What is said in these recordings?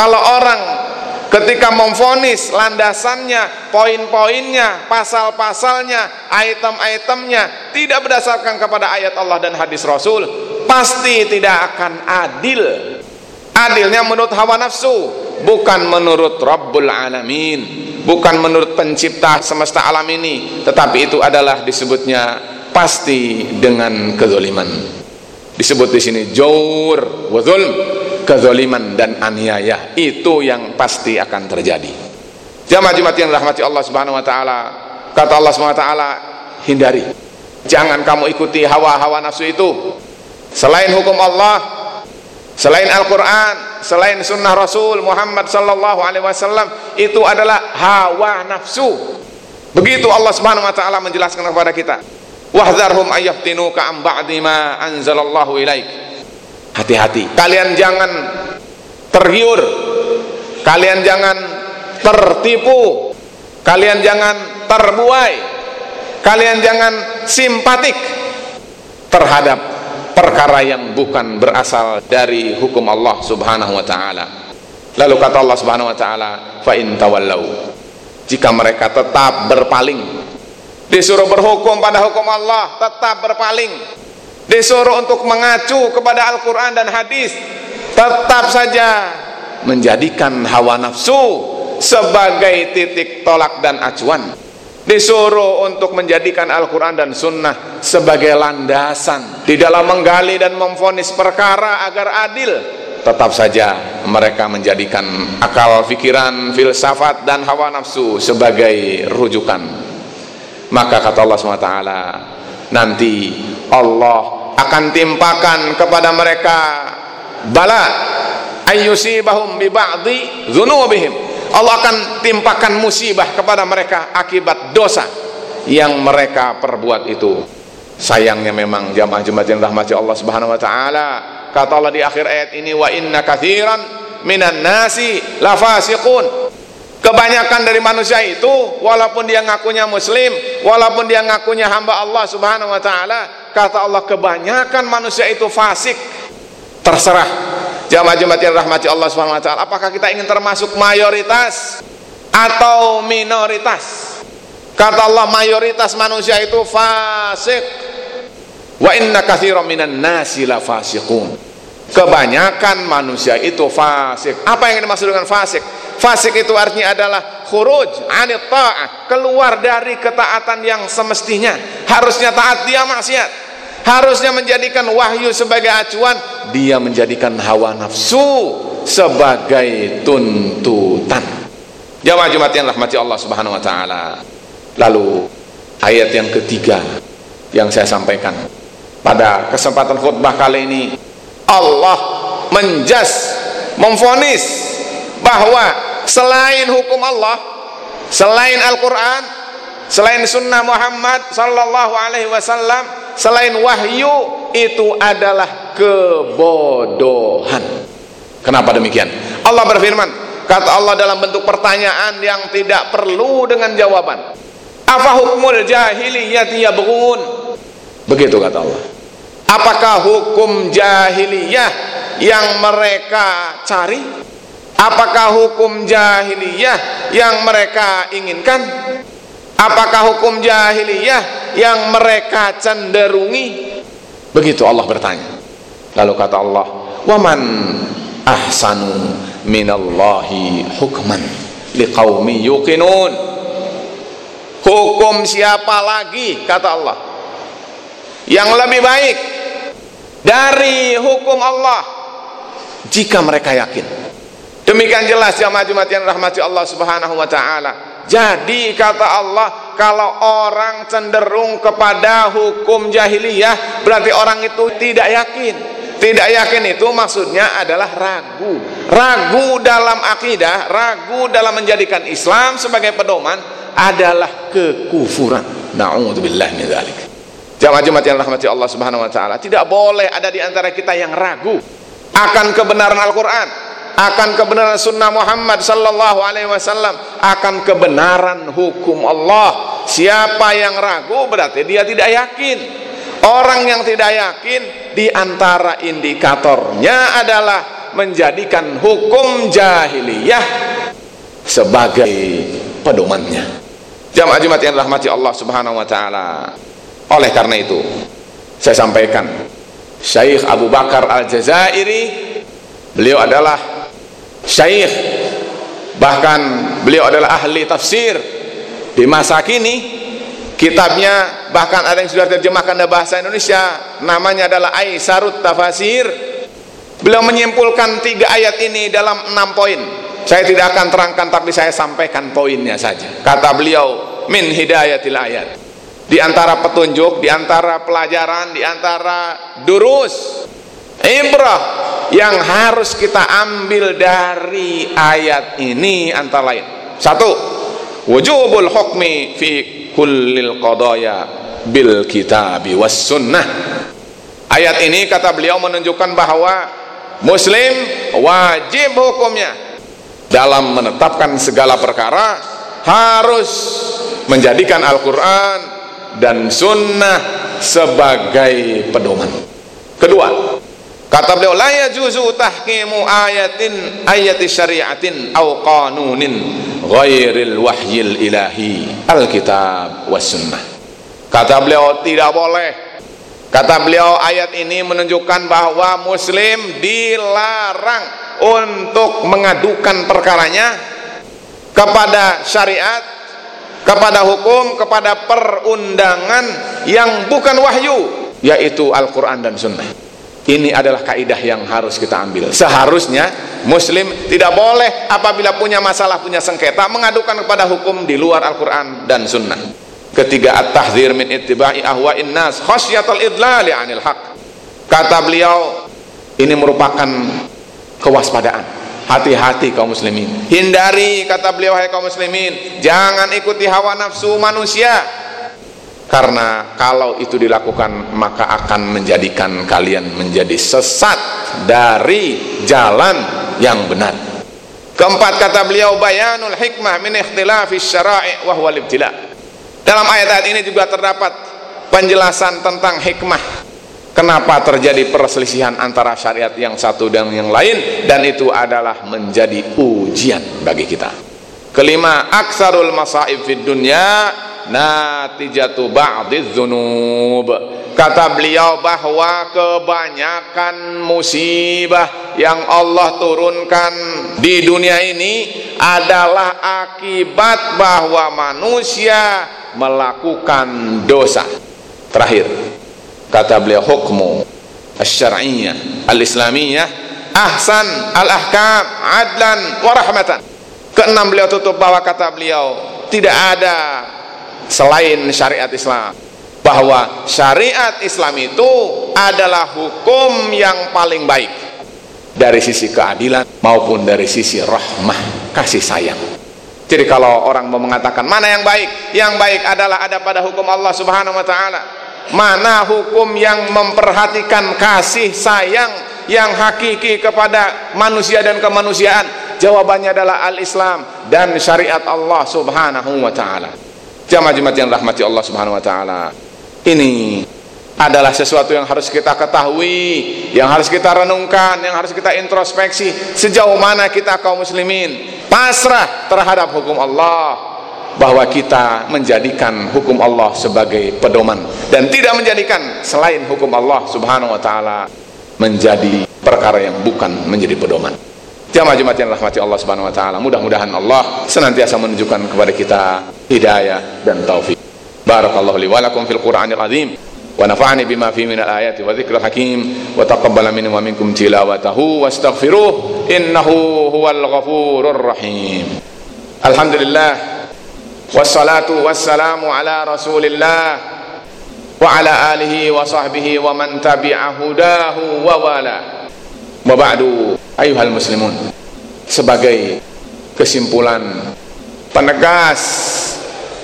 kalau orang ketika memfonis landasannya, poin-poinnya, pasal-pasalnya, item-itemnya tidak berdasarkan kepada ayat Allah dan hadis Rasul, pasti tidak akan adil. Adilnya menurut hawa nafsu, bukan menurut Rabbul Alamin, bukan menurut pencipta semesta alam ini, tetapi itu adalah disebutnya pasti dengan kezaliman. Disebut di sini jaur wa zulm, kezaliman dan aniaya. Itu yang pasti akan terjadi. Jamaah Jumat yang rahmati Allah Subhanahu wa taala, kata Allah Subhanahu wa taala, hindari. Jangan kamu ikuti hawa-hawa nafsu itu. Selain hukum Allah, selain Al-Qur'an, selain sunnah Rasul Muhammad sallallahu alaihi wasallam itu adalah hawa nafsu. Begitu Allah Subhanahu wa taala menjelaskan kepada kita wahdharhum ayyaftinuka am anzalallahu ilaik hati-hati. Kalian jangan tergiur kalian jangan tertipu. Kalian jangan terbuai. Kalian jangan simpatik terhadap perkara yang bukan berasal dari hukum Allah subhanahu wa ta'ala. Lalu kata Allah subhanahu wa ta'ala fa in tawallau. Jika mereka tetap berpaling disuruh berhukum pada hukum Allah tetap berpaling disuruh untuk mengacu kepada Al-Quran dan hadis. Tetap saja menjadikan hawa nafsu sebagai titik tolak dan acuan. Disuruh untuk menjadikan Al-Quran dan Sunnah sebagai landasan di dalam menggali dan memfonis perkara agar adil. Tetap saja mereka menjadikan akal fikiran filsafat dan hawa nafsu sebagai rujukan. Maka kata Allah SWT nanti Allah akan timpakan kepada mereka bala. Ayyusibahum bi ba'di dzunubihim Allah akan timpakan musibah kepada mereka akibat dosa yang mereka perbuat itu. Sayangnya memang jamaah jemaat yang rahmati Allah Subhanahu wa taala kata Allah di akhir ayat ini wa inna katsiran minan nasi lafasiqun Kebanyakan dari manusia itu walaupun dia ngakunya muslim, walaupun dia ngakunya hamba Allah Subhanahu wa taala, kata Allah kebanyakan manusia itu fasik. Terserah. Jamaah-jamaah yang rahmati Allah Subhanahu wa taala, apakah kita ingin termasuk mayoritas atau minoritas? Kata Allah mayoritas manusia itu fasik. Wa inna katsiran minan nasi la fasiqun. Kebanyakan manusia itu fasik. Apa yang dimaksud dengan fasik? Fasik itu artinya adalah khuruj anit ta'ah, keluar dari ketaatan yang semestinya. Harusnya taat dia maksiat. Harusnya menjadikan wahyu sebagai acuan, dia menjadikan hawa nafsu sebagai tuntutan. Jamaah Jumat yang rahmati Allah Subhanahu wa taala. Lalu ayat yang ketiga yang saya sampaikan pada kesempatan khutbah kali ini Allah menjas memfonis bahwa selain hukum Allah selain Al-Quran selain sunnah Muhammad sallallahu alaihi wasallam selain wahyu itu adalah kebodohan. Kenapa demikian? Allah berfirman kata Allah dalam bentuk pertanyaan yang tidak perlu dengan jawaban. Apa hukmul jahiliyati yabghun? Begitu kata Allah. Apakah hukum jahiliyah yang mereka cari Apakah hukum jahiliyah yang mereka inginkan? Apakah hukum jahiliyah yang mereka cenderungi? Begitu Allah bertanya. Lalu kata Allah, "Waman ahsanu minallahi hukman liqaumi yuqinun." Hukum siapa lagi kata Allah yang lebih baik dari hukum Allah jika mereka yakin Demikian jelas jamaah Jumat yang rahmati Allah Subhanahu wa taala. Jadi kata Allah, kalau orang cenderung kepada hukum jahiliyah, berarti orang itu tidak yakin. Tidak yakin itu maksudnya adalah ragu. Ragu dalam akidah, ragu dalam menjadikan Islam sebagai pedoman adalah kekufuran. Nauzubillah min dzalik. Jamaah Jumat yang rahmati Allah Subhanahu wa taala, tidak boleh ada di antara kita yang ragu akan kebenaran Al-Qur'an akan kebenaran sunnah Muhammad sallallahu alaihi wasallam. Akan kebenaran hukum Allah. Siapa yang ragu berarti dia tidak yakin. Orang yang tidak yakin di antara indikatornya adalah menjadikan hukum jahiliyah sebagai pedomannya. Jamaah jemaat yang rahmati Allah subhanahu wa ta'ala. Oleh karena itu saya sampaikan Syekh Abu Bakar Al-Jazairi beliau adalah Syekh bahkan beliau adalah ahli tafsir. Di masa kini kitabnya bahkan ada yang sudah terjemahkan dalam bahasa Indonesia namanya adalah Aisarut Tafasir. Beliau menyimpulkan tiga ayat ini dalam enam poin. Saya tidak akan terangkan tapi saya sampaikan poinnya saja. Kata beliau min hidayatil ayat. Di antara petunjuk, di antara pelajaran, di antara durus ibrah yang harus kita ambil dari ayat ini antara lain. Satu wujubul hukmi fi kullil qadaya bil kitabi was sunnah. Ayat ini kata beliau menunjukkan bahwa muslim wajib hukumnya dalam menetapkan segala perkara harus menjadikan Al-Quran dan sunnah sebagai pedoman kata beliau la yajuzu tahkimu ayatin ayati syariatin au qanunin ghairil wahyil ilahi alkitab was sunnah. Kata beliau tidak boleh. Kata beliau ayat ini menunjukkan bahwa muslim dilarang untuk mengadukan perkaranya kepada syariat kepada hukum kepada perundangan yang bukan wahyu yaitu Al-Quran dan Sunnah ini adalah kaidah yang harus kita ambil. Seharusnya muslim tidak boleh apabila punya masalah punya sengketa mengadukan kepada hukum di luar Al-Quran dan Sunnah. Ketiga at-tahzir min ittiba'i ahwa'in nas khasyatul idlali anil haq. Kata beliau ini merupakan kewaspadaan. Hati-hati kaum muslimin. Hindari kata beliau hai kaum muslimin jangan ikuti hawa nafsu manusia karena kalau itu dilakukan maka akan menjadikan kalian menjadi sesat dari jalan yang benar. Keempat kata beliau bayanul hikmah min ikhtilafi syara'i wa huwa dalam ayat-ayat ini juga terdapat penjelasan tentang hikmah. Kenapa terjadi perselisihan antara syariat yang satu dan yang lain dan itu adalah menjadi ujian bagi kita. Kelima aksarul masaib fid dunya natijatu ba'diz dzunub. Kata beliau bahwa kebanyakan musibah yang Allah turunkan di dunia ini adalah akibat bahwa manusia melakukan dosa. Terakhir kata beliau hukmu asy-syar'iyyah al-islamiyah ahsan al-ahkam adlan wa rahmatan. Keenam beliau tutup bahwa kata beliau tidak ada selain syariat Islam. Bahwa syariat Islam itu adalah hukum yang paling baik. Dari sisi keadilan maupun dari sisi rahmah kasih sayang. Jadi kalau orang mau mengatakan mana yang baik? Yang baik adalah ada pada hukum Allah subhanahu wa ta'ala. Mana hukum yang memperhatikan kasih sayang yang hakiki kepada manusia dan kemanusiaan? Jawabannya adalah al-Islam dan syariat Allah subhanahu wa ta'ala jamaah-jamaah yang rahmati Allah Subhanahu wa taala. Ini adalah sesuatu yang harus kita ketahui, yang harus kita renungkan, yang harus kita introspeksi sejauh mana kita kaum muslimin pasrah terhadap hukum Allah bahwa kita menjadikan hukum Allah sebagai pedoman dan tidak menjadikan selain hukum Allah Subhanahu wa taala menjadi perkara yang bukan menjadi pedoman. Jamaah-jamaah yang rahmati Allah Subhanahu wa taala. Mudah-mudahan Allah senantiasa menunjukkan kepada kita hidayah dan taufik. Barakallahu li wa lakum fil Qur'anil azim. Wa bima fi min al-ayati wa hakim. Wa taqabbala minni wa minkum tilawatahu wastaghfiruh. Innahu huwal. Alhamdulillah. Wassalatu wassalamu ala Rasulillah. Wa ala alihi wa sahbihi wa man tabi'a hudahu ayuhal muslimun. Sebagai kesimpulan penegas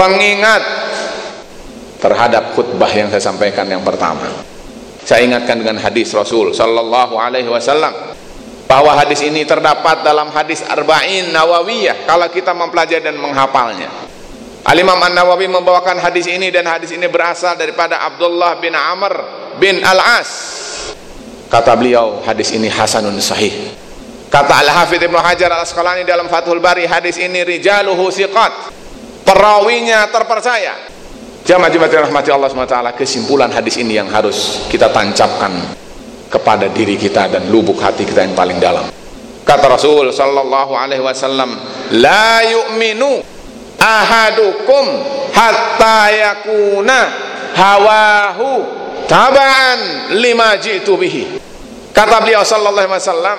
pengingat terhadap khutbah yang saya sampaikan yang pertama. Saya ingatkan dengan hadis Rasul sallallahu alaihi wasallam bahwa hadis ini terdapat dalam hadis arba'in nawawiyah kalau kita mempelajari dan menghafalnya. Al-Imam An-Nawawi membawakan hadis ini dan hadis ini berasal daripada Abdullah bin Amr bin Al-As. Kata beliau hadis ini hasanun sahih. Kata Al-Hafidh Ibnu Hajar Al-Asqalani dalam Fathul Bari hadis ini rijaluhu siqat perawinya terpercaya. Jamaah jemaat rahmati Allah SWT kesimpulan hadis ini yang harus kita tancapkan kepada diri kita dan lubuk hati kita yang paling dalam. Kata Rasul sallallahu alaihi wasallam la yu'minu ahadukum hatta yakuna hawahu tabaan lima jitu bihi. Kata beliau sallallahu alaihi wasallam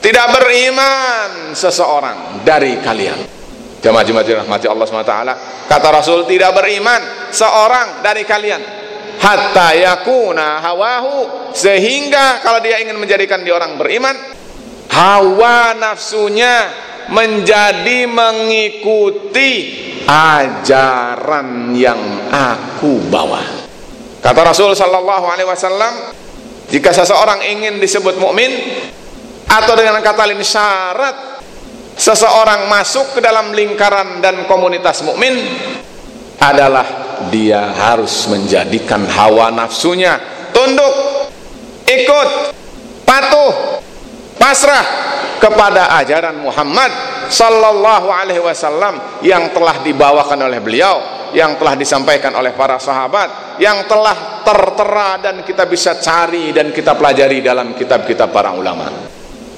tidak beriman seseorang dari kalian jamaah jemaah dirahmati Allah SWT kata Rasul tidak beriman seorang dari kalian. Hatta yakuna hawahu. Sehingga kalau dia ingin menjadikan dia orang beriman hawa nafsunya menjadi mengikuti ajaran yang aku bawa. Kata Rasul sallallahu alaihi wasallam jika seseorang ingin disebut mukmin atau dengan kata lain syarat seseorang masuk ke dalam lingkaran dan komunitas mukmin adalah dia harus menjadikan hawa nafsunya tunduk ikut patuh pasrah kepada ajaran Muhammad sallallahu alaihi wasallam yang telah dibawakan oleh beliau yang telah disampaikan oleh para sahabat yang telah tertera dan kita bisa cari dan kita pelajari dalam kitab-kitab para ulama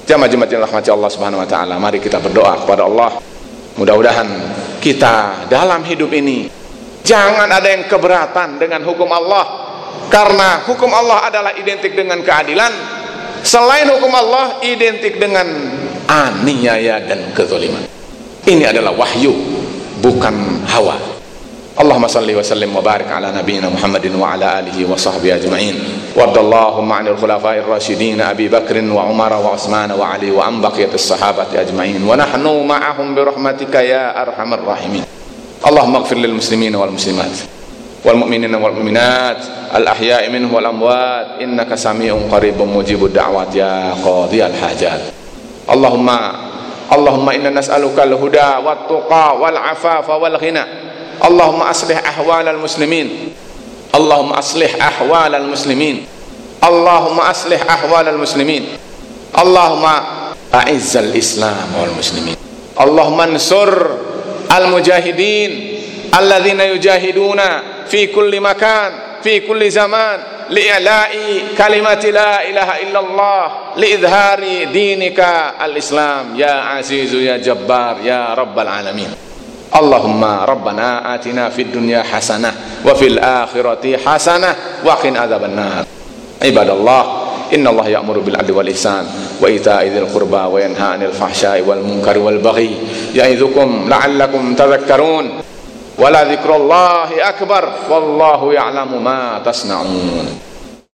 jamaah jemaat yang rahmati Allah subhanahu wa ta'ala mari kita berdoa kepada Allah. Mudah-mudahan kita dalam hidup ini jangan ada yang keberatan dengan hukum Allah. Karena hukum Allah adalah identik dengan keadilan. Selain hukum Allah identik dengan aniaya dan kezaliman. Ini adalah wahyu bukan hawa Allahumma salli wa sallim wa barik ala nabiyyina Muhammadin wa ala alihi wa sahbihi ajma'in. Wardallahumma 'anil khulafa'ir rasyidin Abi Bakr wa Umar wa Utsman wa Ali wa an baqiyatis sahabati ajma'in. Wa nahnu ma'ahum bi rahmatika ya arhamar rahimin. Allahumma ighfir lil muslimin wal muslimat wal mu'minin wal mu'minat al ahya'i minhum wal amwat. Innaka اللهم أصلح أحوال المسلمين. اللهم أصلح أحوال المسلمين. اللهم أصلح أحوال المسلمين. اللهم أعز الإسلام والمسلمين. اللهم انصر المجاهدين الذين يجاهدون في كل مكان في كل زمان لإعلاء كلمة لا إله إلا الله لإظهار دينك الإسلام. يا عزيز يا جبار يا رب العالمين. اللهم ربنا آتنا في الدنيا حسنة وفي الآخرة حسنة وقنا عذاب النار. عباد الله إن الله يأمر بالعدل والإحسان وإيتاء ذي القربى وينهى عن الفحشاء والمنكر والبغي يعظكم لعلكم تذكرون. ولذكر الله أكبر والله يعلم ما تصنعون.